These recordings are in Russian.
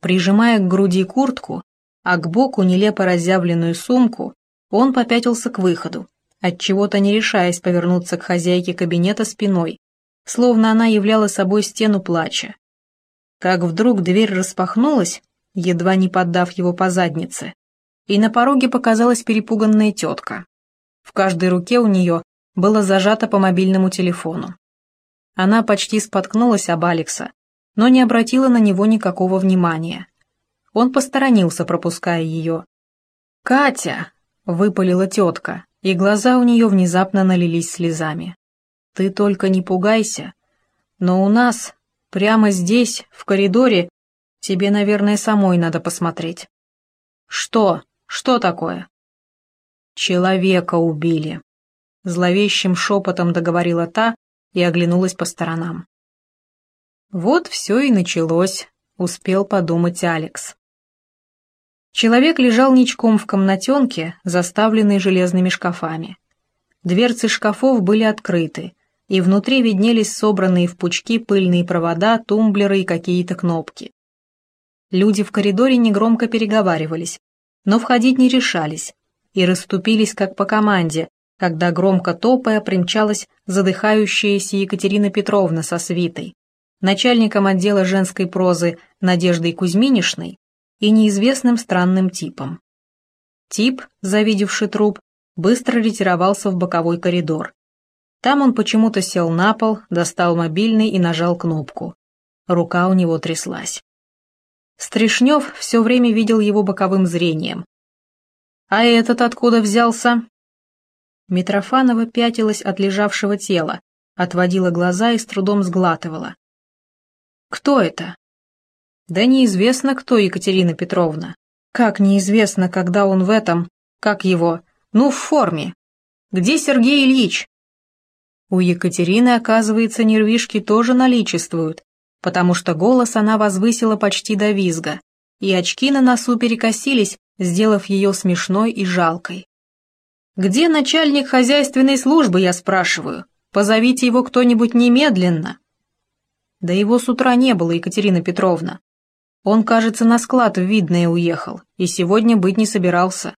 Прижимая к груди куртку, а к боку нелепо разъявленную сумку, он попятился к выходу, отчего-то не решаясь повернуться к хозяйке кабинета спиной, словно она являла собой стену плача. Как вдруг дверь распахнулась, едва не поддав его по заднице, и на пороге показалась перепуганная тетка. В каждой руке у нее было зажато по мобильному телефону. Она почти споткнулась об Алекса, но не обратила на него никакого внимания. Он посторонился, пропуская ее. «Катя!» — выпалила тетка, и глаза у нее внезапно налились слезами. «Ты только не пугайся, но у нас, прямо здесь, в коридоре, тебе, наверное, самой надо посмотреть». «Что? Что такое?» «Человека убили», — зловещим шепотом договорила та и оглянулась по сторонам. Вот все и началось, успел подумать Алекс. Человек лежал ничком в комнатенке, заставленной железными шкафами. Дверцы шкафов были открыты, и внутри виднелись собранные в пучки пыльные провода, тумблеры и какие-то кнопки. Люди в коридоре негромко переговаривались, но входить не решались и расступились как по команде, когда громко топая примчалась задыхающаяся Екатерина Петровна со свитой начальником отдела женской прозы Надеждой Кузьминишной и неизвестным странным типом. Тип, завидевший труп, быстро ретировался в боковой коридор. Там он почему-то сел на пол, достал мобильный и нажал кнопку. Рука у него тряслась. Стришнев все время видел его боковым зрением. «А этот откуда взялся?» Митрофанова пятилась от лежавшего тела, отводила глаза и с трудом сглатывала. Кто это? Да неизвестно, кто Екатерина Петровна. Как неизвестно, когда он в этом, как его, ну, в форме. Где Сергей Ильич? У Екатерины, оказывается, нервишки тоже наличествуют, потому что голос она возвысила почти до визга, и очки на носу перекосились, сделав ее смешной и жалкой. «Где начальник хозяйственной службы, я спрашиваю? Позовите его кто-нибудь немедленно!» Да его с утра не было, Екатерина Петровна. Он, кажется, на склад в Видное уехал, и сегодня быть не собирался.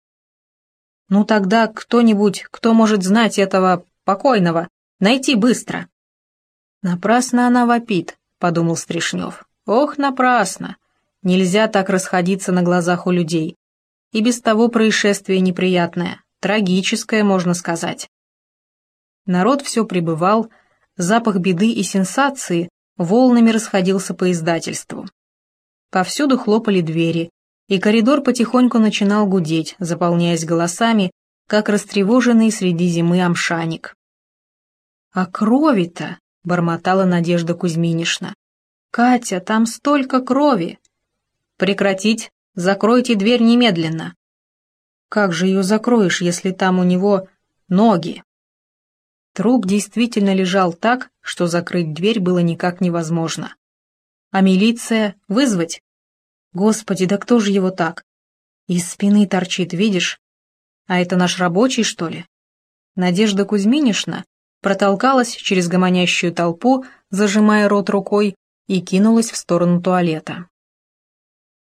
Ну тогда кто-нибудь, кто может знать этого покойного, найти быстро. Напрасно она вопит, подумал Стришнев. Ох, напрасно. Нельзя так расходиться на глазах у людей. И без того происшествие неприятное, трагическое, можно сказать. Народ все пребывал, запах беды и сенсации волнами расходился по издательству. Повсюду хлопали двери, и коридор потихоньку начинал гудеть, заполняясь голосами, как растревоженный среди зимы амшаник. «А крови-то!» — бормотала Надежда Кузьминишна. «Катя, там столько крови!» «Прекратить! Закройте дверь немедленно!» «Как же ее закроешь, если там у него ноги?» Труп действительно лежал так, что закрыть дверь было никак невозможно. А милиция вызвать? Господи, да кто же его так? Из спины торчит, видишь? А это наш рабочий, что ли? Надежда Кузьминишна протолкалась через гомонящую толпу, зажимая рот рукой, и кинулась в сторону туалета.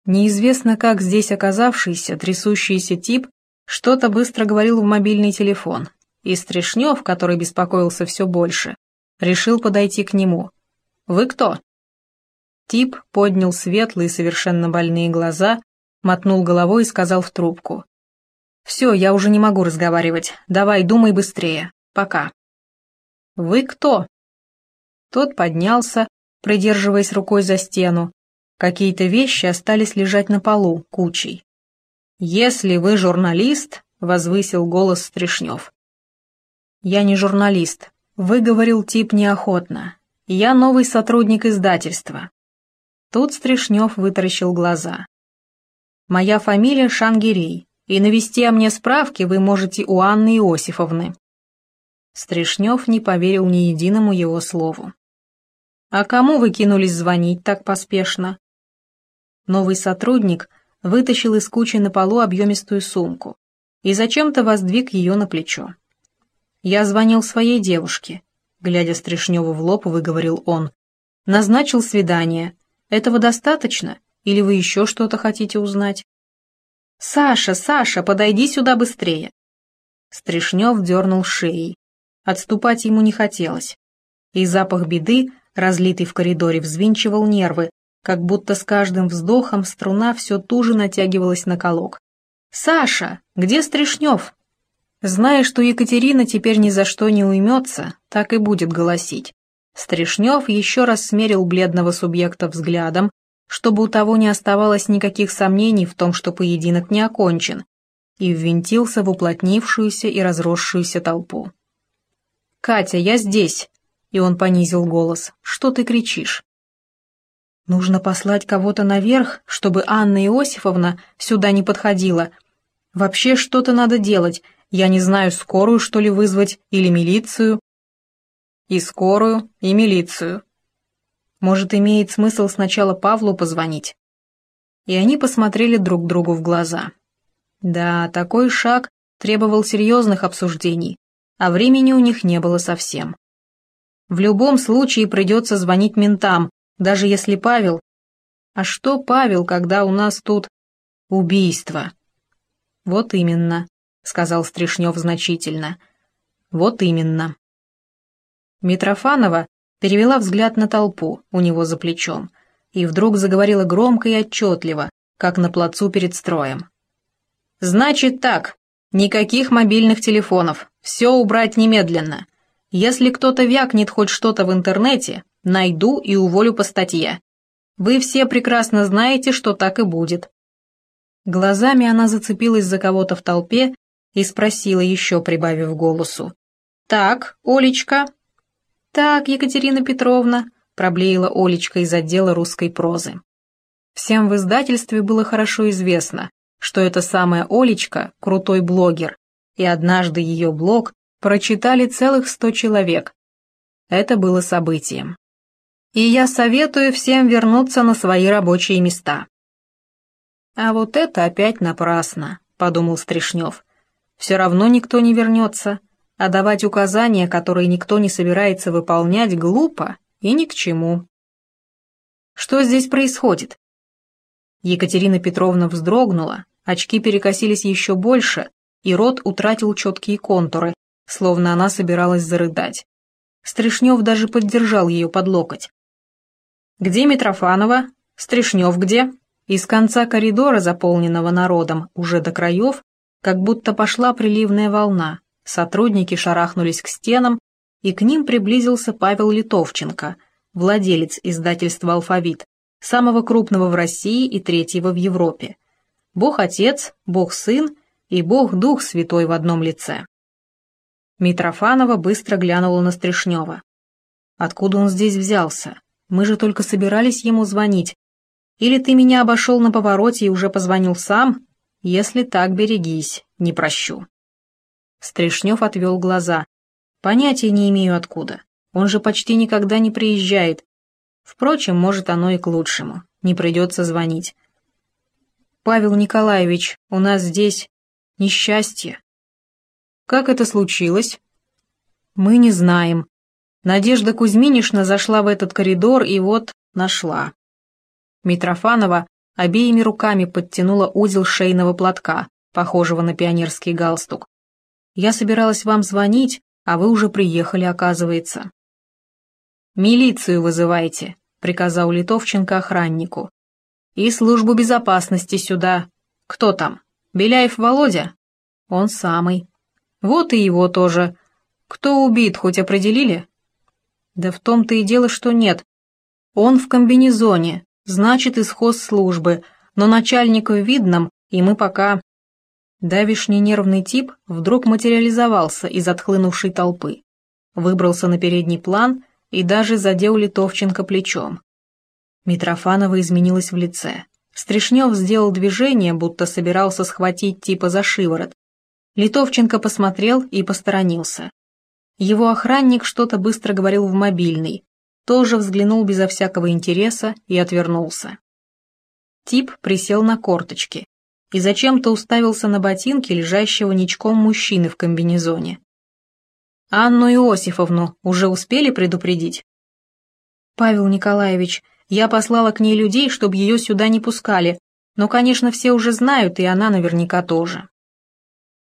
Неизвестно как здесь оказавшийся, трясущийся тип, что-то быстро говорил в мобильный телефон, и Стришнев, который беспокоился все больше, решил подойти к нему. «Вы кто?» Тип поднял светлые, совершенно больные глаза, мотнул головой и сказал в трубку. «Все, я уже не могу разговаривать. Давай, думай быстрее. Пока». «Вы кто?» Тот поднялся, придерживаясь рукой за стену. Какие-то вещи остались лежать на полу, кучей. «Если вы журналист», — возвысил голос Стришнев, «Я не журналист», — выговорил тип неохотно. «Я новый сотрудник издательства». Тут Стришнев вытаращил глаза. «Моя фамилия Шангирей, и навести о мне справки вы можете у Анны Иосифовны». Стришнев не поверил ни единому его слову. «А кому вы кинулись звонить так поспешно?» Новый сотрудник вытащил из кучи на полу объемистую сумку и зачем-то воздвиг ее на плечо. «Я звонил своей девушке», — глядя Стришневу в лоб, выговорил он. «Назначил свидание. Этого достаточно? Или вы еще что-то хотите узнать? «Саша, Саша, подойди сюда быстрее!» Стришнев дернул шеей. Отступать ему не хотелось. И запах беды, разлитый в коридоре, взвинчивал нервы, как будто с каждым вздохом струна все туже натягивалась на колок. «Саша, где Стришнев?» Зная, что Екатерина теперь ни за что не уймется, так и будет голосить. Стришнев еще раз смерил бледного субъекта взглядом, чтобы у того не оставалось никаких сомнений в том, что поединок не окончен, и ввинтился в уплотнившуюся и разросшуюся толпу. «Катя, я здесь!» И он понизил голос. «Что ты кричишь?» «Нужно послать кого-то наверх, чтобы Анна Иосифовна сюда не подходила. Вообще что-то надо делать. Я не знаю, скорую, что ли, вызвать или милицию?» «И скорую, и милицию», может, имеет смысл сначала Павлу позвонить?» И они посмотрели друг другу в глаза. Да, такой шаг требовал серьезных обсуждений, а времени у них не было совсем. В любом случае придется звонить ментам, даже если Павел... А что Павел, когда у нас тут убийство? Вот именно, сказал Стришнев значительно. Вот именно. Митрофанова перевела взгляд на толпу у него за плечом и вдруг заговорила громко и отчетливо, как на плацу перед строем. «Значит так, никаких мобильных телефонов, все убрать немедленно. Если кто-то вякнет хоть что-то в интернете, найду и уволю по статье. Вы все прекрасно знаете, что так и будет». Глазами она зацепилась за кого-то в толпе и спросила еще, прибавив голосу. «Так, Олечка, «Так, Екатерина Петровна», — проблеяла Олечка из отдела русской прозы. Всем в издательстве было хорошо известно, что эта самая Олечка — крутой блогер, и однажды ее блог прочитали целых сто человек. Это было событием. И я советую всем вернуться на свои рабочие места. «А вот это опять напрасно», — подумал Стришнев. «Все равно никто не вернется а давать указания, которые никто не собирается выполнять, глупо и ни к чему. Что здесь происходит? Екатерина Петровна вздрогнула, очки перекосились еще больше, и рот утратил четкие контуры, словно она собиралась зарыдать. Стришнев даже поддержал ее под локоть. «Где Митрофанова? Стришнев где?» Из конца коридора, заполненного народом, уже до краев, как будто пошла приливная волна, Сотрудники шарахнулись к стенам, и к ним приблизился Павел Литовченко, владелец издательства «Алфавит», самого крупного в России и третьего в Европе. Бог-Отец, Бог-Сын и Бог-Дух Святой в одном лице. Митрофанова быстро глянула на Стришнева. «Откуда он здесь взялся? Мы же только собирались ему звонить. Или ты меня обошел на повороте и уже позвонил сам? Если так, берегись, не прощу». Стришнев отвел глаза. Понятия не имею откуда. Он же почти никогда не приезжает. Впрочем, может, оно и к лучшему. Не придется звонить. «Павел Николаевич, у нас здесь несчастье». «Как это случилось?» «Мы не знаем. Надежда Кузьминишна зашла в этот коридор и вот нашла». Митрофанова обеими руками подтянула узел шейного платка, похожего на пионерский галстук. Я собиралась вам звонить, а вы уже приехали, оказывается». «Милицию вызывайте», — приказал Литовченко охраннику. «И службу безопасности сюда. Кто там? Беляев Володя?» «Он самый». «Вот и его тоже. Кто убит, хоть определили?» «Да в том-то и дело, что нет. Он в комбинезоне, значит, из хозслужбы, но начальнику видном, и мы пока Давишний нервный тип вдруг материализовался из отхлынувшей толпы, выбрался на передний план и даже задел Литовченко плечом. Митрофанова изменилась в лице. Стришнев сделал движение, будто собирался схватить типа за шиворот. Литовченко посмотрел и посторонился. Его охранник что-то быстро говорил в мобильный, тоже взглянул безо всякого интереса и отвернулся. Тип присел на корточки, и зачем-то уставился на ботинки лежащего ничком мужчины в комбинезоне. «Анну Иосифовну уже успели предупредить?» «Павел Николаевич, Я послала к ней людей, чтобы ее сюда не пускали, но, конечно, все уже знают, и она наверняка тоже.